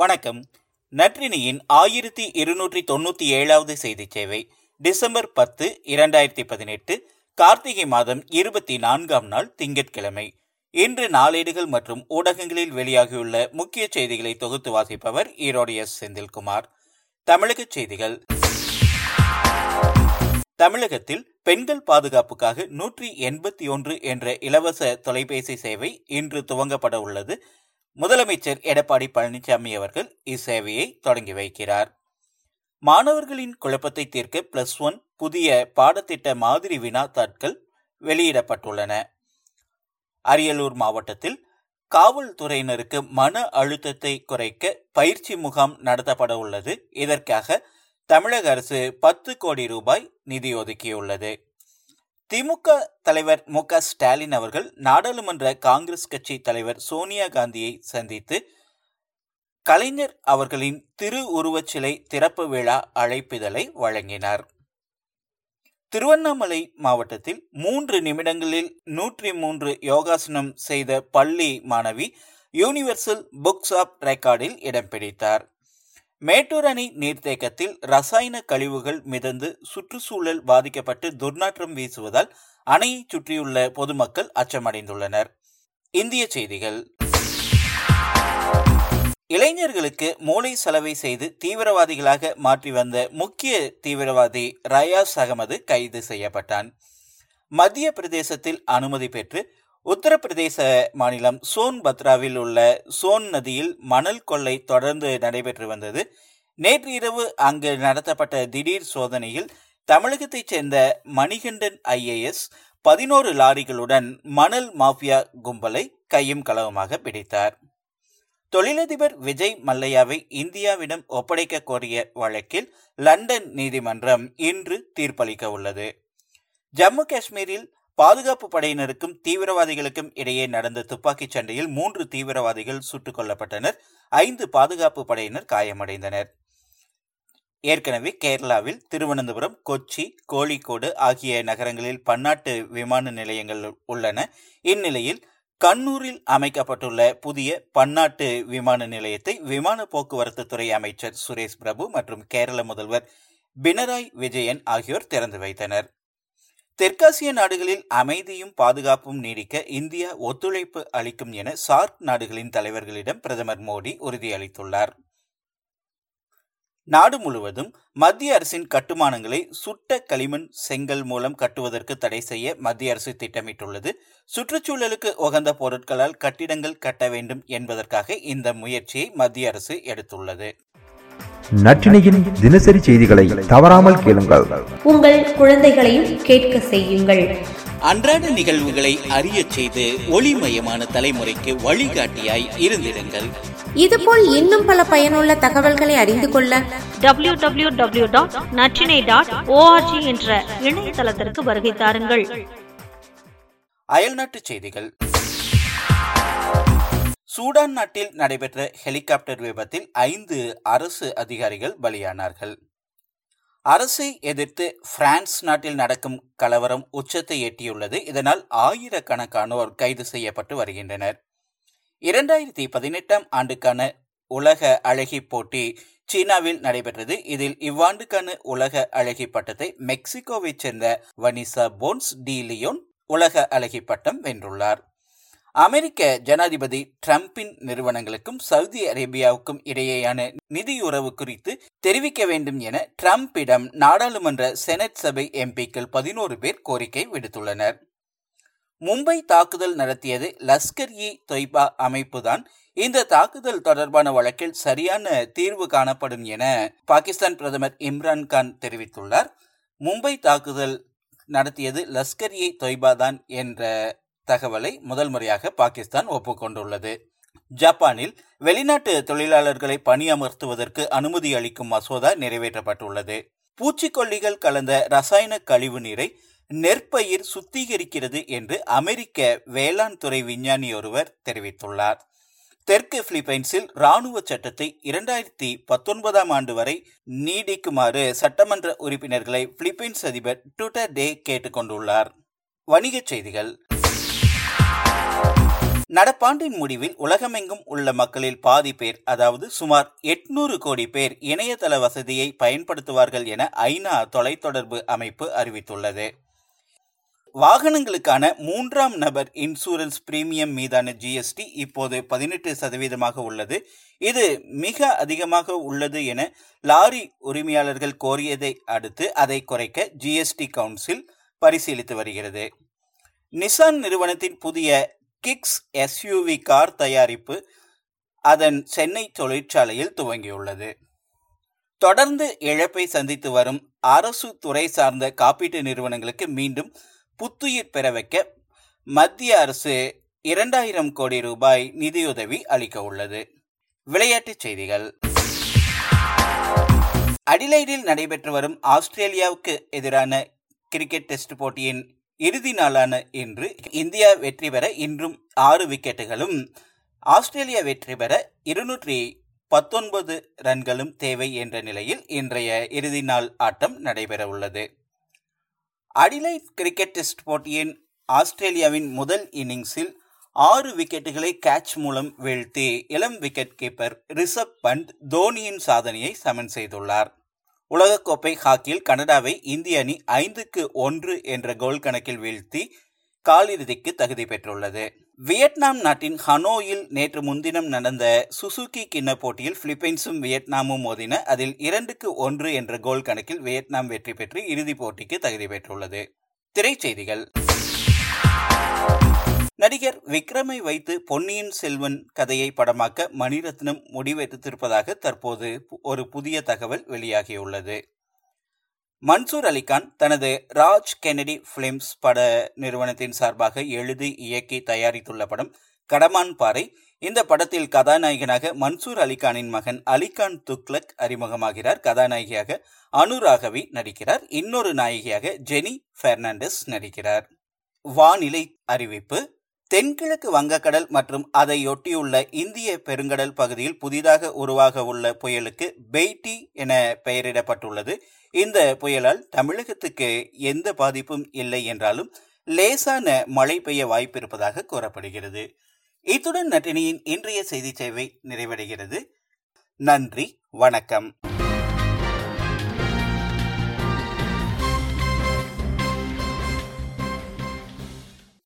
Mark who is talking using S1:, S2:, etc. S1: வணக்கம் நற்றினியின் ஆயிரத்தி இருநூற்றி தொண்ணூற்றி ஏழாவது செய்தி சேவை டிசம்பர் பத்து இரண்டாயிரத்தி பதினெட்டு கார்த்திகை மாதம் இருபத்தி நான்காம் நாள் திங்கட்கிழமை இன்று நாளேடுகள் மற்றும் ஊடகங்களில் வெளியாகியுள்ள முக்கிய செய்திகளை தொகுத்து வாசிப்பவர் ஈரோடு எஸ் செந்தில்குமார் தமிழக செய்திகள் தமிழகத்தில் பெண்கள் பாதுகாப்புக்காக நூற்றி எண்பத்தி ஒன்று என்ற இலவச தொலைபேசி சேவை இன்று துவங்கப்பட உள்ளது முதலமைச்சர் எடப்பாடி பழனிசாமி அவர்கள் இச்சேவையை தொடங்கி வைக்கிறார் மாணவர்களின் குழப்பத்தை தீர்க்க பிளஸ் ஒன் புதிய பாடத்திட்ட மாதிரி வினாத்தாட்கள் வெளியிடப்பட்டுள்ளன அரியலூர் மாவட்டத்தில் காவல்துறையினருக்கு மன அழுத்தத்தை குறைக்க பயிற்சி முகாம் நடத்தப்பட உள்ளது இதற்காக தமிழக அரசு பத்து கோடி ரூபாய் நிதி ஒதுக்கியுள்ளது திமுக தலைவர் மு ஸ்டாலின் அவர்கள் நாடாளுமன்ற காங்கிரஸ் கட்சி தலைவர் சோனியா காந்தியை சந்தித்து கலைஞர் அவர்களின் திரு உருவச்சிலை திறப்பு விழா அழைப்பிதழை வழங்கினார் திருவண்ணாமலை மாவட்டத்தில் மூன்று நிமிடங்களில் நூற்றி மூன்று யோகாசனம் செய்த பள்ளி மாணவி யூனிவர்சல் புக்ஸ் ஆஃப் ரெக்கார்டில் இடம் பிடித்தார் மேட்டூர் அணை நீர்த்தேக்கத்தில் ரசாயன கழிவுகள் மிதந்து சுற்றுச்சூழல் பாதிக்கப்பட்டு துர்நாற்றம் வீசுவதால் அணையை சுற்றியுள்ள பொதுமக்கள் அச்சமடைந்துள்ளனர் இந்திய செய்திகள் இளைஞர்களுக்கு மூளை செலவை செய்து தீவிரவாதிகளாக மாற்றி வந்த முக்கிய தீவிரவாதி ரயாஸ் அகமது கைது செய்யப்பட்டான் மத்திய பிரதேசத்தில் அனுமதி பெற்று உத்தரப்பிரதேச மாநிலம் சோன் பத்ராவில் உள்ள சோன் நதியில் மணல் கொள்ளை தொடர்ந்து நடைபெற்று வந்தது நேற்று இரவு அங்கு நடத்தப்பட்ட திடீர் சோதனையில் தமிழகத்தைச் சேர்ந்த மணிகண்டன் ஐஏஎஸ் பதினோரு லாரிகளுடன் மணல் மாஃபியா கும்பலை கையும் களவுமாக பிடித்தார் தொழிலதிபர் விஜய் மல்லையாவை இந்தியாவிடம் ஒப்படைக்க கோரிய வழக்கில் லண்டன் நீதிமன்றம் இன்று தீர்ப்பளிக்க உள்ளது ஜம்மு காஷ்மீரில் பாதுகாப்பு படையினருக்கும் தீவிரவாதிகளுக்கும் இடையே நடந்த துப்பாக்கிச் சண்டையில் மூன்று தீவிரவாதிகள் சுட்டுக் கொல்லப்பட்டனர் ஐந்து பாதுகாப்பு படையினர் காயமடைந்தனர் ஏற்கனவே கேரளாவில் திருவனந்தபுரம் கொச்சி கோழிக்கோடு ஆகிய நகரங்களில் பன்னாட்டு விமான நிலையங்கள் உள்ளன இந்நிலையில் கண்ணூரில் அமைக்கப்பட்டுள்ள புதிய பன்னாட்டு விமான நிலையத்தை விமான போக்குவரத்து துறை அமைச்சர் சுரேஷ் பிரபு மற்றும் கேரள முதல்வர் பினராய் விஜயன் ஆகியோர் திறந்து வைத்தனர் தெற்காசிய நாடுகளில் அமைதியும் பாதுகாப்பும் நீடிக்க இந்தியா ஒத்துழைப்பு அளிக்கும் என சார்க் நாடுகளின் தலைவர்களிடம் பிரதமர் மோடி உறுதியளித்துள்ளார் நாடு முழுவதும் மத்திய அரசின் கட்டுமானங்களை சுட்ட களிமண் செங்கல் மூலம் கட்டுவதற்கு தடை செய்ய மத்திய அரசு திட்டமிட்டுள்ளது சுற்றுச்சூழலுக்கு உகந்த பொருட்களால் கட்டிடங்கள் கட்ட வேண்டும் என்பதற்காக இந்த முயற்சியை மத்திய அரசு எடுத்துள்ளது நற்றினையின் தினசரி செய்திகளை தவறாமல் கேளுங்கள் உங்கள் குழந்தைகளையும் கேட்க செய்யுங்கள் அன்றாட நிகழ்வுகளை அறிய செய்து ஒளிமயமான தலைமுறைக்கு வழிகாட்டியாய் இருந்திடுங்கள் இதுபோல் இன்னும் பல பயனுள்ள தகவல்களை அறிந்து கொள்ள W W W dot Natrinai dot ORG என்ற இணையதளத்திற்கு வருகை தாருங்கள் அயல்நாட்டு செய்திகள் சூடான் நாட்டில் நடைபெற்ற ஹெலிகாப்டர் விபத்தில் ஐந்து அரசு அதிகாரிகள் பலியானார்கள் அரசை எதிர்த்து பிரான்ஸ் நாட்டில் நடக்கும் கலவரம் உச்சத்தை எட்டியுள்ளது இதனால் ஆயிரக்கணக்கானோர் கைது செய்யப்பட்டு வருகின்றனர் இரண்டாயிரத்தி பதினெட்டாம் ஆண்டுக்கான உலக அழகி போட்டி சீனாவில் நடைபெற்றது இதில் இவ்வாண்டுக்கான உலக அழகி பட்டத்தை மெக்சிகோவைச் சேர்ந்த வனிசா போன்ஸ் டி லியோன் உலக அழகி பட்டம் வென்றுள்ளார் அமெரிக்க ஜனாதிபதி டிரம்பின் நிறுவனங்களுக்கும் சவுதி அரேபியாவுக்கும் இடையேயான நிதியுறவு குறித்து தெரிவிக்க வேண்டும் என டிரம்பிடம் நாடாளுமன்ற செனட் சபை எம்பிக்கள் பதினோரு பேர் கோரிக்கை விடுத்துள்ளனர் மும்பை தாக்குதல் நடத்தியது லஷ்கர் இ தொய்பா அமைப்புதான் இந்த தாக்குதல் தொடர்பான வழக்கில் சரியான தீர்வு காணப்படும் என பாகிஸ்தான் பிரதமர் இம்ரான்கான் தெரிவித்துள்ளார் மும்பை தாக்குதல் நடத்தியது லஷ்கர் இ தொய்பா தான் என்ற தகவலை முதல் முறையாக பாகிஸ்தான் ஒப்புக்கொண்டுள்ளது ஜப்பானில் வெளிநாட்டு தொழிலாளர்களை பணியமர்த்துவதற்கு அனுமதி அளிக்கும் மசோதா நிறைவேற்றப்பட்டுள்ளது பூச்சிக்கொல்லிகள் கலந்த ரசாயன கழிவு நீரை நெற்பயிர் சுத்திகரிக்கிறது என்று அமெரிக்க வேளாண் துறை விஞ்ஞானி ஒருவர் தெரிவித்துள்ளார் தெற்கு பிலிப்பைன்ஸில் ராணுவ சட்டத்தை இரண்டாயிரத்தி பத்தொன்பதாம் ஆண்டு வரை நீடிக்குமாறு சட்டமன்ற உறுப்பினர்களை பிலிப்பைன்ஸ் அதிபர் டுட்டர் டே கேட்டுக்கொண்டுள்ளார் வணிகச் செய்திகள் நடப்பாண்டின் முடிவில் உலகமெங்கும் உள்ள மக்களில் பாதி பேர் அதாவது சுமார் எட்நூறு கோடி பேர் இணையதள வசதியை பயன்படுத்துவார்கள் என ஐநா தொலைத்தொடர்பு அமைப்பு அறிவித்துள்ளது வாகனங்களுக்கான மூன்றாம் நபர் இன்சூரன்ஸ் பிரீமியம் மீதான ஜிஎஸ்டி இப்போது பதினெட்டு சதவீதமாக உள்ளது இது மிக அதிகமாக உள்ளது என லாரி உரிமையாளர்கள் கோரியதை அடுத்து அதை குறைக்க ஜிஎஸ்டி கவுன்சில் பரிசீலித்து வருகிறது நிசான் நிறுவனத்தின் புதிய கிக்ஸ் எஸ்யூவி கார் தயாரிப்பு அதன் சென்னை தொழிற்சாலையில் துவங்கியுள்ளது தொடர்ந்து இழப்பை சந்தித்து வரும் அரசு துறை சார்ந்த காப்பீட்டு நிறுவனங்களுக்கு மீண்டும் புத்துயிர் பெற வைக்க மத்திய அரசு இரண்டாயிரம் கோடி ரூபாய் நிதியுதவி அளிக்க உள்ளது விளையாட்டுச் செய்திகள் அடிலைடில் நடைபெற்று வரும் ஆஸ்திரேலியாவுக்கு எதிரான கிரிக்கெட் டெஸ்ட் போட்டியின் இறுதி நாளான இன்று இந்தியா வெற்றி பெற இன்றும் ஆறு விக்கெட்டுகளும் ஆஸ்திரேலியா வெற்றி பெற இருநூற்றி பத்தொன்பது ரன்களும் தேவை என்ற நிலையில் இன்றைய இறுதி நாள் ஆட்டம் நடைபெற உள்ளது அடிலைட் கிரிக்கெட் டெஸ்ட் போட்டியின் ஆஸ்திரேலியாவின் முதல் இன்னிங்ஸில் ஆறு விக்கெட்டுகளை கேட்ச் மூலம் வீழ்த்தி இளம் விக்கெட் கீப்பர் ரிஷப் பண்ட் தோனியின் சாதனையை சமன் செய்துள்ளார் உலகக்கோப்பை ஹாக்கியில் கனடாவை இந்திய அணி ஐந்துக்கு ஒன்று என்ற கோல் கணக்கில் வீழ்த்தி காலிறுதிக்கு தகுதி பெற்றுள்ளது வியட்நாம் நாட்டின் ஹனோயில் நேற்று முன்தினம் நடந்த சுசுகி கிண்ண போட்டியில் பிலிப்பைன்ஸும் வியட்நாமும் மோதின அதில் இரண்டுக்கு ஒன்று என்ற கோல் கணக்கில் வியட்நாம் வெற்றி பெற்று இறுதிப் போட்டிக்கு தகுதி பெற்றுள்ளது திரைச்செய்திகள் நடிகர் விக்ரமை வைத்து பொன்னியின் செல்வன் கதையை படமாக்க மணிரத்னம் முடிவெடுத்திருப்பதாக தற்போது ஒரு புதிய தகவல் வெளியாகியுள்ளது மன்சூர் அலிகான் தனது ராஜ் கெனடி பிலிம்ஸ் பட நிறுவனத்தின் சார்பாக எழுதி இயக்கி தயாரித்துள்ள படம் கடமான் பாறை இந்த படத்தில் கதாநாயகனாக மன்சூர் அலிகானின் மகன் அலிகான் துக்லக் அறிமுகமாகிறார் கதாநாயகியாக அனுராகவி நடிக்கிறார் இன்னொரு நாயகியாக ஜெனி பெர்னாண்டஸ் நடிக்கிறார் வானிலை அறிவிப்பு தென்கிழக்கு வங்கக்கடல் மற்றும் அதையொட்டியுள்ள இந்திய பெருங்கடல் பகுதியில் புதிதாக உருவாக உள்ள புயலுக்கு பெய்டி என பெயரிடப்பட்டுள்ளது இந்த புயலால் தமிழகத்துக்கு எந்த பாதிப்பும் இல்லை என்றாலும் லேசான மழை பெய்ய வாய்ப்பிருப்பதாக கூறப்படுகிறது இத்துடன் நட்டினியின் இன்றைய செய்தி சேவை நிறைவடைகிறது நன்றி வணக்கம்